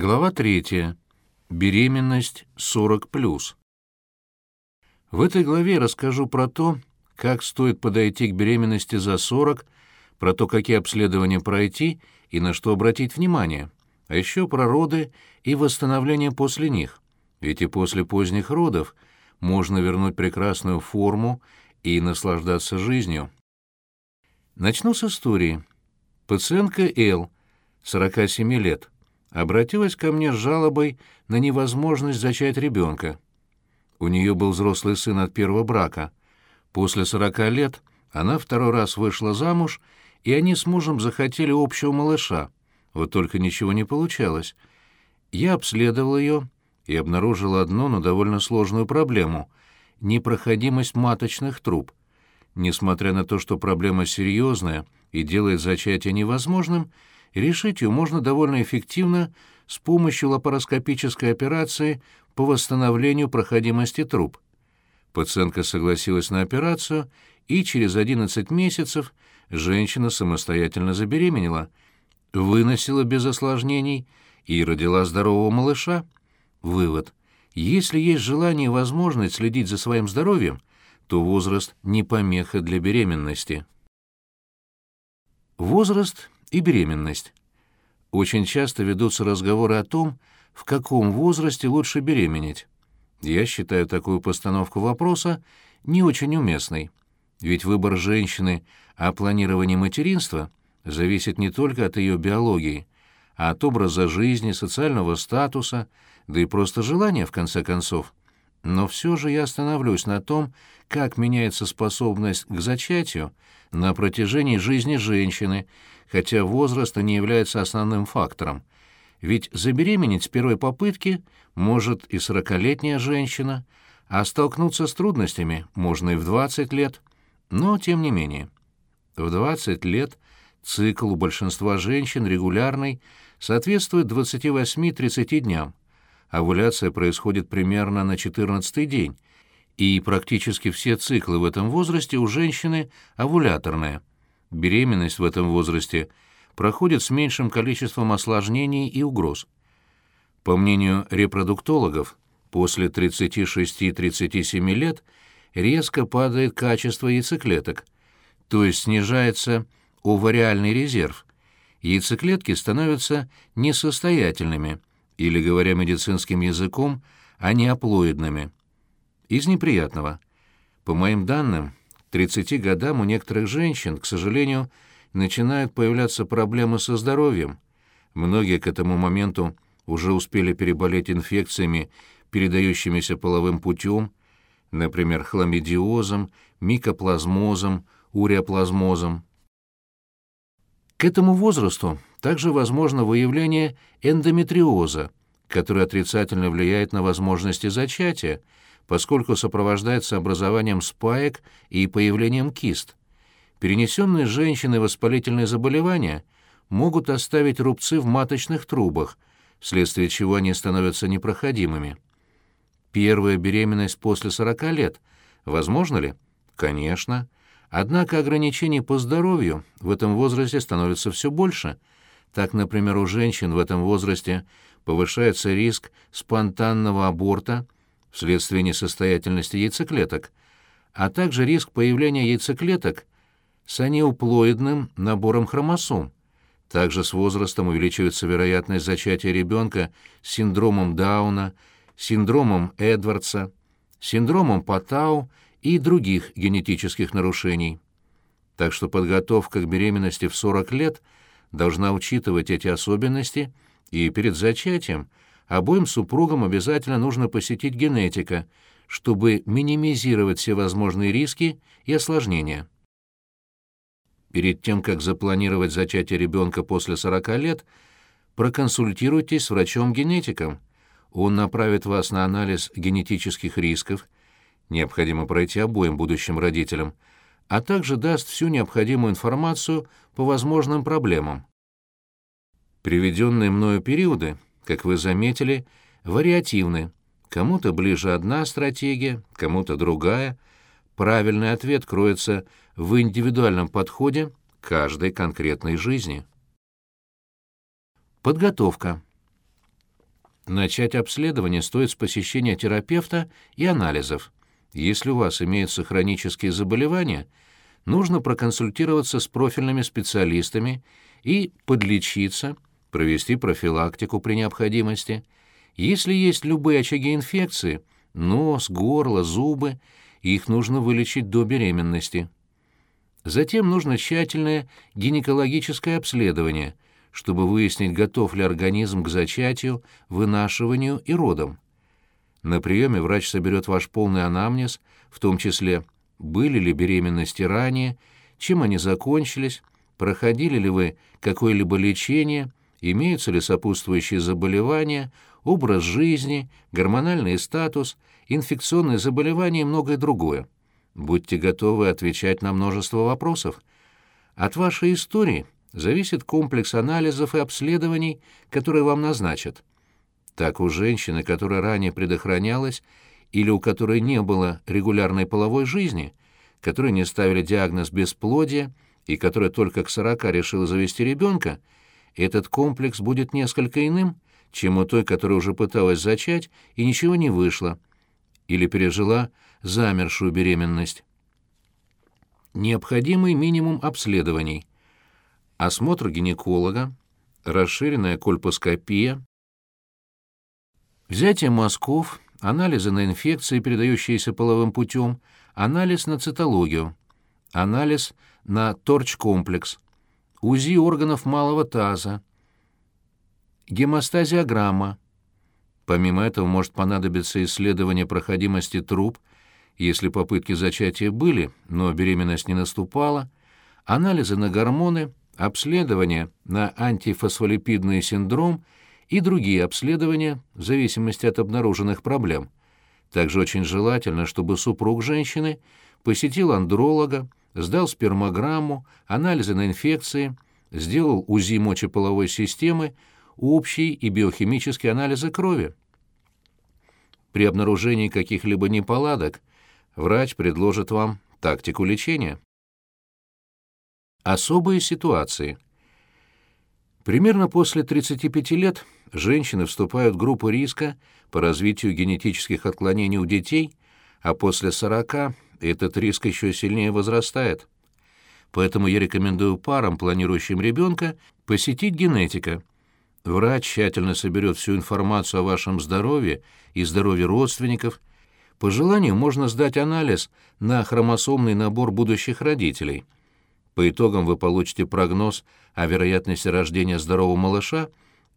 Глава 3. Беременность 40+. В этой главе я расскажу про то, как стоит подойти к беременности за 40, про то, какие обследования пройти и на что обратить внимание, а еще про роды и восстановление после них, ведь и после поздних родов можно вернуть прекрасную форму и наслаждаться жизнью. Начну с истории. Пациентка Эл, 47 лет, обратилась ко мне с жалобой на невозможность зачать ребенка. У нее был взрослый сын от первого брака. После сорока лет она второй раз вышла замуж, и они с мужем захотели общего малыша. Вот только ничего не получалось. Я обследовал ее и обнаружил одну, но довольно сложную проблему — непроходимость маточных труб. Несмотря на то, что проблема серьезная и делает зачатие невозможным, — решить ее можно довольно эффективно с помощью лапароскопической операции по восстановлению проходимости труб. Пациентка согласилась на операцию, и через 11 месяцев женщина самостоятельно забеременела, выносила без осложнений и родила здорового малыша. Вывод. Если есть желание и возможность следить за своим здоровьем, то возраст не помеха для беременности. Возраст и беременность. Очень часто ведутся разговоры о том, в каком возрасте лучше беременеть. Я считаю такую постановку вопроса не очень уместной, ведь выбор женщины о планировании материнства зависит не только от ее биологии, а от образа жизни, социального статуса, да и просто желания, в конце концов. Но все же я остановлюсь на том, как меняется способность к зачатию на протяжении жизни женщины, хотя возраст не является основным фактором. Ведь забеременеть с первой попытки может и сорокалетняя женщина, а столкнуться с трудностями можно и в 20 лет. Но тем не менее. В 20 лет цикл у большинства женщин регулярный соответствует 28-30 дням. Овуляция происходит примерно на 14 день, и практически все циклы в этом возрасте у женщины овуляторные – беременность в этом возрасте проходит с меньшим количеством осложнений и угроз. По мнению репродуктологов, после 36-37 лет резко падает качество яйцеклеток, то есть снижается овариальный резерв. Яйцеклетки становятся несостоятельными, или, говоря медицинским языком, анеаплоидными. Из неприятного. По моим данным, 30 годам у некоторых женщин, к сожалению, начинают появляться проблемы со здоровьем. Многие к этому моменту уже успели переболеть инфекциями, передающимися половым путем, например, хламидиозом, микоплазмозом, уреоплазмозом. К этому возрасту также возможно выявление эндометриоза, который отрицательно влияет на возможности зачатия, поскольку сопровождается образованием спаек и появлением кист. Перенесенные женщины воспалительные заболевания могут оставить рубцы в маточных трубах, вследствие чего они становятся непроходимыми. Первая беременность после 40 лет. Возможно ли? Конечно. Однако ограничений по здоровью в этом возрасте становится все больше. Так, например, у женщин в этом возрасте повышается риск спонтанного аборта – вследствие несостоятельности яйцеклеток, а также риск появления яйцеклеток с анеуплоидным набором хромосом. Также с возрастом увеличивается вероятность зачатия ребенка с синдромом Дауна, синдромом Эдвардса, синдромом Патау и других генетических нарушений. Так что подготовка к беременности в 40 лет должна учитывать эти особенности и перед зачатием – обоим супругам обязательно нужно посетить генетика, чтобы минимизировать все возможные риски и осложнения. Перед тем, как запланировать зачатие ребенка после 40 лет, проконсультируйтесь с врачом-генетиком. Он направит вас на анализ генетических рисков, необходимо пройти обоим будущим родителям, а также даст всю необходимую информацию по возможным проблемам. Приведенные мною периоды как вы заметили, вариативны. Кому-то ближе одна стратегия, кому-то другая. Правильный ответ кроется в индивидуальном подходе каждой конкретной жизни. Подготовка. Начать обследование стоит с посещения терапевта и анализов. Если у вас имеются хронические заболевания, нужно проконсультироваться с профильными специалистами и подлечиться, провести профилактику при необходимости. Если есть любые очаги инфекции, нос, горло, зубы, их нужно вылечить до беременности. Затем нужно тщательное гинекологическое обследование – чтобы выяснить, готов ли организм к зачатию, вынашиванию и родам. На приеме врач соберет ваш полный анамнез, в том числе, были ли беременности ранее, чем они закончились, проходили ли вы какое-либо лечение, имеются ли сопутствующие заболевания, образ жизни, гормональный статус, инфекционные заболевания и многое другое. Будьте готовы отвечать на множество вопросов. От вашей истории – зависит комплекс анализов и обследований, которые вам назначат. Так у женщины, которая ранее предохранялась или у которой не было регулярной половой жизни, которой не ставили диагноз бесплодия и которая только к 40 решила завести ребенка, этот комплекс будет несколько иным, чем у той, которая уже пыталась зачать и ничего не вышло, или пережила замершую беременность. Необходимый минимум обследований – осмотр гинеколога, расширенная кольпоскопия, взятие мазков, анализы на инфекции, передающиеся половым путем, анализ на цитологию, анализ на торч-комплекс, УЗИ органов малого таза, гемостазиограмма. Помимо этого может понадобиться исследование проходимости труб, если попытки зачатия были, но беременность не наступала, анализы на гормоны – обследования на антифосфолипидный синдром и другие обследования в зависимости от обнаруженных проблем. Также очень желательно, чтобы супруг женщины посетил андролога, сдал спермограмму, анализы на инфекции, сделал УЗИ мочеполовой системы, общий и биохимические анализы крови. При обнаружении каких-либо неполадок врач предложит вам тактику лечения. Особые ситуации. Примерно после 35 лет женщины вступают в группу риска по развитию генетических отклонений у детей, а после 40 этот риск еще сильнее возрастает. Поэтому я рекомендую парам, планирующим ребенка, посетить генетика. Врач тщательно соберет всю информацию о вашем здоровье и здоровье родственников. По желанию можно сдать анализ на хромосомный набор будущих родителей – по итогам вы получите прогноз о вероятности рождения здорового малыша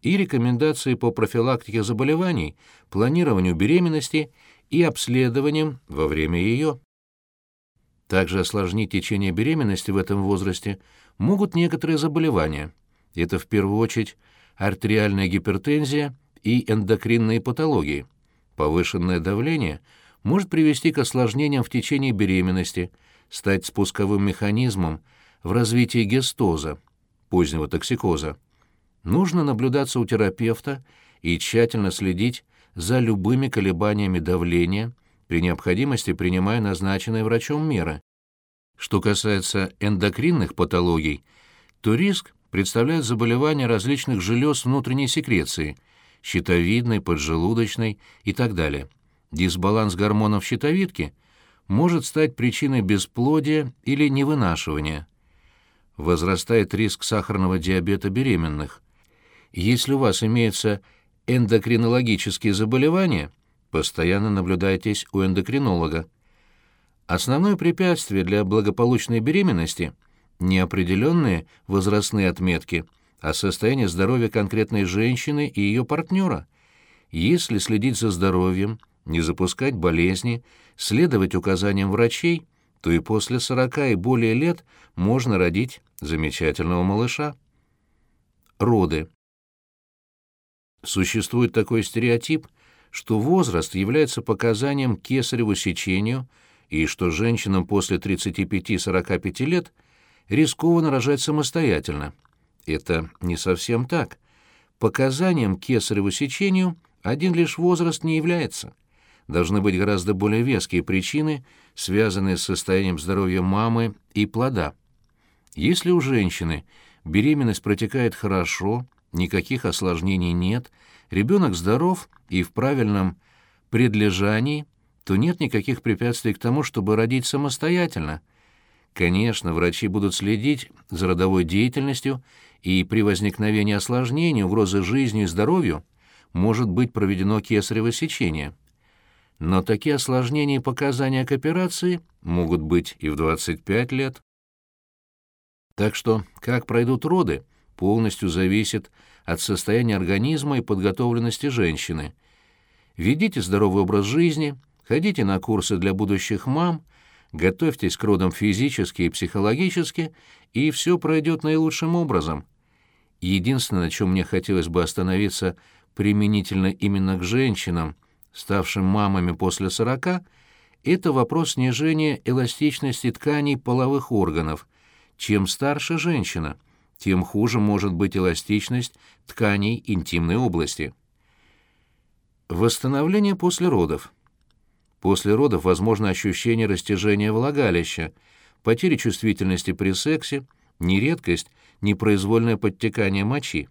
и рекомендации по профилактике заболеваний, планированию беременности и обследованиям во время ее. Также осложнить течение беременности в этом возрасте могут некоторые заболевания. Это в первую очередь артериальная гипертензия и эндокринные патологии. Повышенное давление может привести к осложнениям в течение беременности, стать спусковым механизмом в развитии гестоза, позднего токсикоза. Нужно наблюдаться у терапевта и тщательно следить за любыми колебаниями давления, при необходимости принимая назначенные врачом меры. Что касается эндокринных патологий, то риск представляют заболевания различных желез внутренней секреции, щитовидной, поджелудочной и так далее. Дисбаланс гормонов щитовидки может стать причиной бесплодия или невынашивания возрастает риск сахарного диабета беременных. Если у вас имеются эндокринологические заболевания, постоянно наблюдайтесь у эндокринолога. Основное препятствие для благополучной беременности – не определенные возрастные отметки, а состояние здоровья конкретной женщины и ее партнера. Если следить за здоровьем, не запускать болезни, следовать указаниям врачей, то и после 40 и более лет можно родить замечательного малыша. Роды. Существует такой стереотип, что возраст является показанием кесареву сечению и что женщинам после 35-45 лет рискованно рожать самостоятельно. Это не совсем так. Показанием кесареву сечению один лишь возраст не является. Должны быть гораздо более веские причины, связанные с состоянием здоровья мамы и плода. Если у женщины беременность протекает хорошо, никаких осложнений нет, ребенок здоров и в правильном предлежании, то нет никаких препятствий к тому, чтобы родить самостоятельно. Конечно, врачи будут следить за родовой деятельностью, и при возникновении осложнений, угрозы жизни и здоровью может быть проведено кесарево сечение. Но такие осложнения и показания к операции могут быть и в 25 лет. Так что, как пройдут роды, полностью зависит от состояния организма и подготовленности женщины. Ведите здоровый образ жизни, ходите на курсы для будущих мам, готовьтесь к родам физически и психологически, и все пройдет наилучшим образом. Единственное, на чем мне хотелось бы остановиться применительно именно к женщинам, ставшим мамами после сорока, это вопрос снижения эластичности тканей половых органов. Чем старше женщина, тем хуже может быть эластичность тканей интимной области. Восстановление после родов. После родов возможно ощущение растяжения влагалища, потеря чувствительности при сексе, нередкость, непроизвольное подтекание мочи.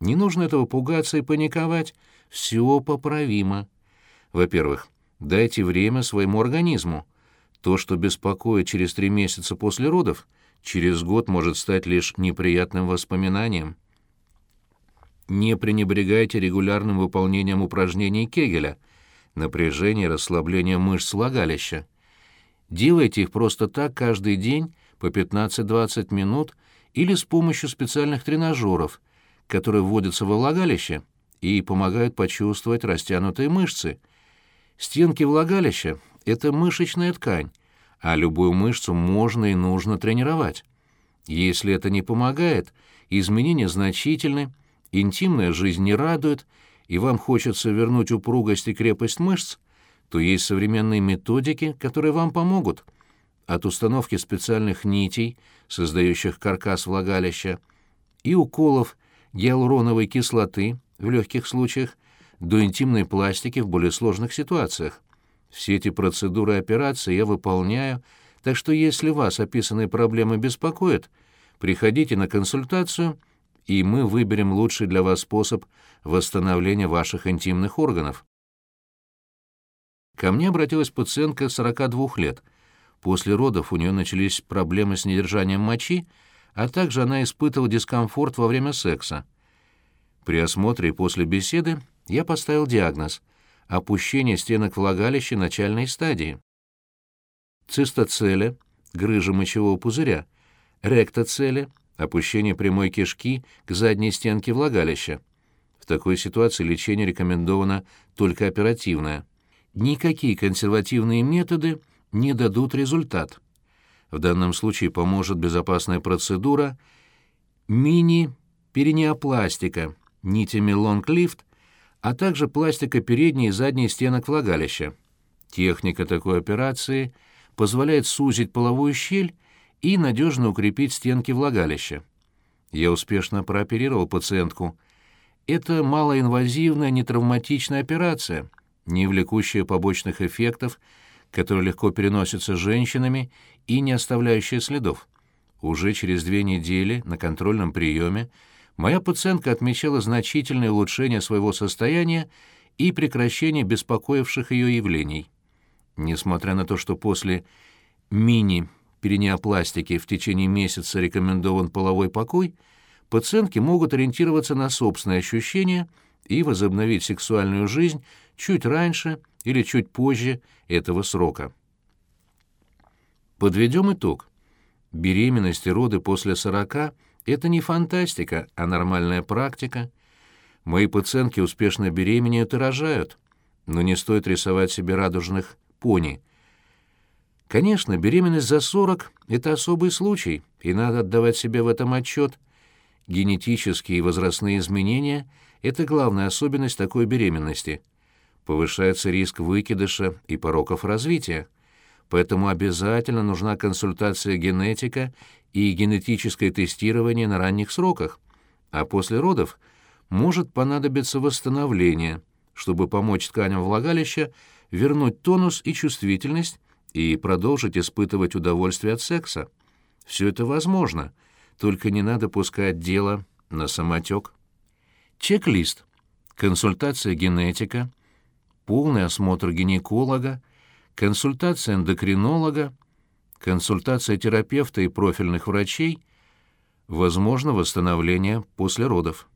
Не нужно этого пугаться и паниковать, все поправимо. Во-первых, дайте время своему организму. То, что беспокоит через три месяца после родов, через год может стать лишь неприятным воспоминанием. Не пренебрегайте регулярным выполнением упражнений Кегеля, напряжение и расслабление мышц влагалища. Делайте их просто так каждый день по 15-20 минут или с помощью специальных тренажеров, которые вводятся во влагалище и помогают почувствовать растянутые мышцы – Стенки влагалища — это мышечная ткань, а любую мышцу можно и нужно тренировать. Если это не помогает, изменения значительны, интимная жизнь не радует, и вам хочется вернуть упругость и крепость мышц, то есть современные методики, которые вам помогут. От установки специальных нитей, создающих каркас влагалища, и уколов гиалуроновой кислоты в легких случаях, до интимной пластики в более сложных ситуациях. Все эти процедуры и операции я выполняю, так что если вас описанные проблемы беспокоят, приходите на консультацию, и мы выберем лучший для вас способ восстановления ваших интимных органов. Ко мне обратилась пациентка 42 лет. После родов у нее начались проблемы с недержанием мочи, а также она испытывала дискомфорт во время секса. При осмотре и после беседы я поставил диагноз – опущение стенок влагалища начальной стадии. Цистоцеле – грыжа мочевого пузыря, ректоцеле – опущение прямой кишки к задней стенке влагалища. В такой ситуации лечение рекомендовано только оперативное. Никакие консервативные методы не дадут результат. В данном случае поможет безопасная процедура мини-перинеопластика нитями лонг-лифт а также пластика передней и задней стенок влагалища. Техника такой операции позволяет сузить половую щель и надежно укрепить стенки влагалища. Я успешно прооперировал пациентку. Это малоинвазивная, нетравматичная операция, не влекущая побочных эффектов, которые легко переносятся женщинами и не оставляющая следов. Уже через две недели на контрольном приеме моя пациентка отмечала значительное улучшение своего состояния и прекращение беспокоивших ее явлений. Несмотря на то, что после мини-перинеопластики в течение месяца рекомендован половой покой, пациентки могут ориентироваться на собственные ощущения и возобновить сексуальную жизнь чуть раньше или чуть позже этого срока. Подведем итог. Беременность и роды после 40 это не фантастика, а нормальная практика. Мои пациентки успешно беременеют и рожают, но не стоит рисовать себе радужных пони. Конечно, беременность за 40 — это особый случай, и надо отдавать себе в этом отчет. Генетические и возрастные изменения — это главная особенность такой беременности. Повышается риск выкидыша и пороков развития поэтому обязательно нужна консультация генетика и генетическое тестирование на ранних сроках, а после родов может понадобиться восстановление, чтобы помочь тканям влагалища вернуть тонус и чувствительность и продолжить испытывать удовольствие от секса. Все это возможно, только не надо пускать дело на самотек. Чек-лист. Консультация генетика, полный осмотр гинеколога, консультация эндокринолога, консультация терапевта и профильных врачей, возможно восстановление после родов.